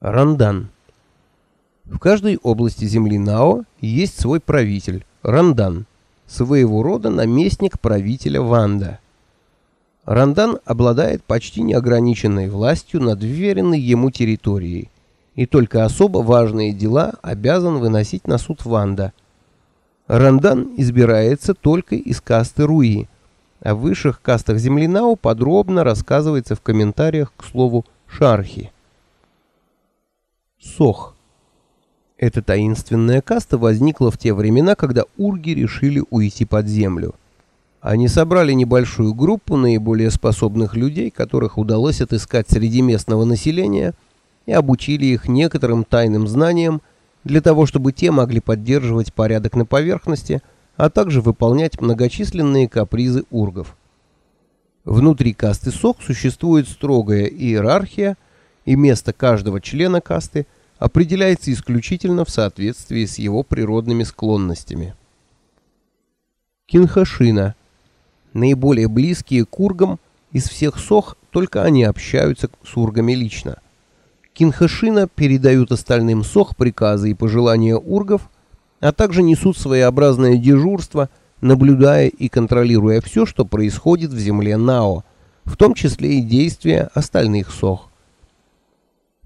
Рандан. В каждой области земли Нао есть свой правитель, Рандан, своего рода наместник правителя Ванда. Рандан обладает почти неограниченной властью над вверенной ему территорией, и только особо важные дела обязан выносить на суд Ванда. Рандан избирается только из касты Руи, о высших кастах земли Нао подробно рассказывается в комментариях к слову «шархи». Сох. Эта таинственная каста возникла в те времена, когда урги решили уйти под землю. Они собрали небольшую группу наиболее способных людей, которых удалось отыскать среди местного населения, и обучили их некоторым тайным знаниям для того, чтобы те могли поддерживать порядок на поверхности, а также выполнять многочисленные капризы ургов. Внутри касты Сох существует строгая иерархия – и место каждого члена касты определяется исключительно в соответствии с его природными склонностями. Кинхашина. Наиболее близкие к ургам из всех сох, только они общаются с ургами лично. Кинхашина передают остальным сох приказы и пожелания ургов, а также несут своеобразное дежурство, наблюдая и контролируя все, что происходит в земле Нао, в том числе и действия остальных сох.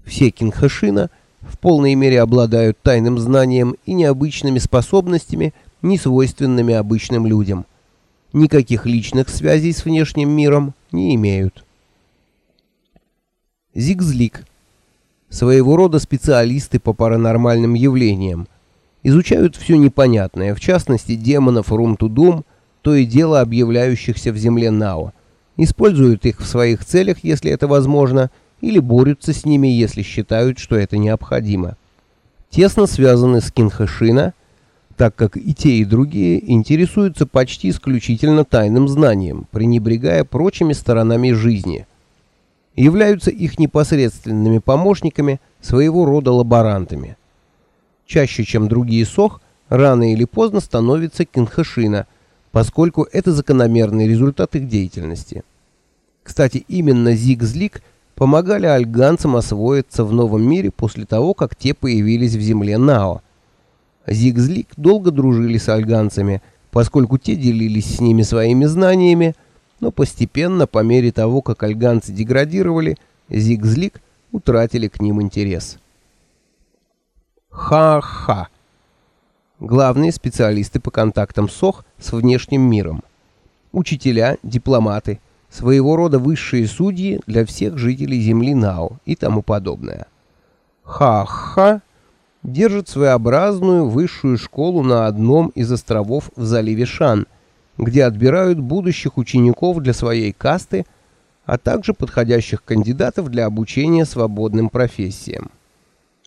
Все Кинхашина в полной мере обладают тайным знанием и необычными способностями, не свойственными обычным людям. Никаких личных связей с внешним миром не имеют. Зигзлик. Своего рода специалисты по паранормальным явлениям. Изучают все непонятное, в частности демонов Рум-Тудум, то и дело объявляющихся в земле Нао. Используют их в своих целях, если это возможно, или борются с ними, если считают, что это необходимо. Тесно связаны с Кинхашина, так как и те, и другие интересуются почти исключительно тайным знанием, пренебрегая прочими сторонами жизни. Являются их непосредственными помощниками, своего рода лаборантами. Чаще, чем другие сох, рано или поздно становится Кинхашина, поскольку это закономерный результат их деятельности. Кстати, именно Зиг-Злик – помогали альганцам освоиться в новом мире после того, как те появились в земле Нао. Зигзлик долго дружили с альганцами, поскольку те делились с ними своими знаниями, но постепенно, по мере того, как альганцы деградировали, Зигзлик утратили к ним интерес. Ха-ха. Главные специалисты по контактам СОХ с внешним миром. Учителя, дипломаты, своего рода высшие судьи для всех жителей земли Нау и тому подобное. Ха-ха держит своеобразную высшую школу на одном из островов в заливе Шан, где отбирают будущих учеников для своей касты, а также подходящих кандидатов для обучения свободным профессиям.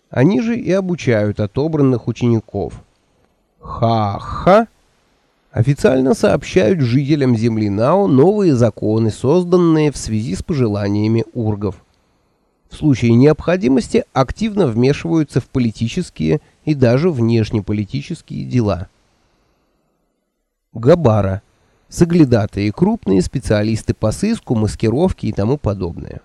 Они же и обучают отобранных учеников. Ха-ха официально сообщают жителям земли Нао новые законы, созданные в связи с пожеланиями ургов. В случае необходимости активно вмешиваются в политические и даже внешнеполитические дела. Габара. Соглядатые крупные специалисты по сыску, маскировке и тому подобное.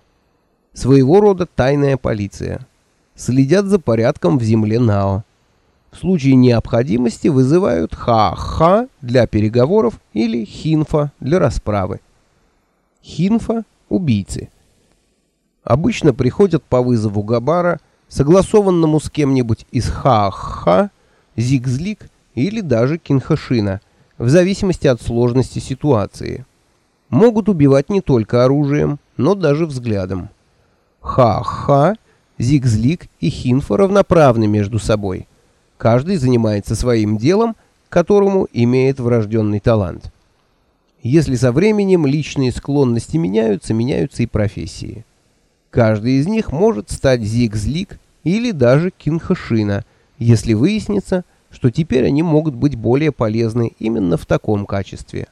Своего рода тайная полиция. Следят за порядком в земле Нао в случае необходимости вызывают ха-ха для переговоров или хинфа для расправы. Хинфа – убийцы. Обычно приходят по вызову Габара, согласованному с кем-нибудь из ха-ха, зигзлик или даже кинхашина, в зависимости от сложности ситуации. Могут убивать не только оружием, но даже взглядом. Ха-ха, зигзлик и хинфа равноправны между собой – Каждый занимается своим делом, которому имеет врожденный талант. Если со временем личные склонности меняются, меняются и профессии. Каждый из них может стать зигзлик или даже кинхашина, если выяснится, что теперь они могут быть более полезны именно в таком качестве.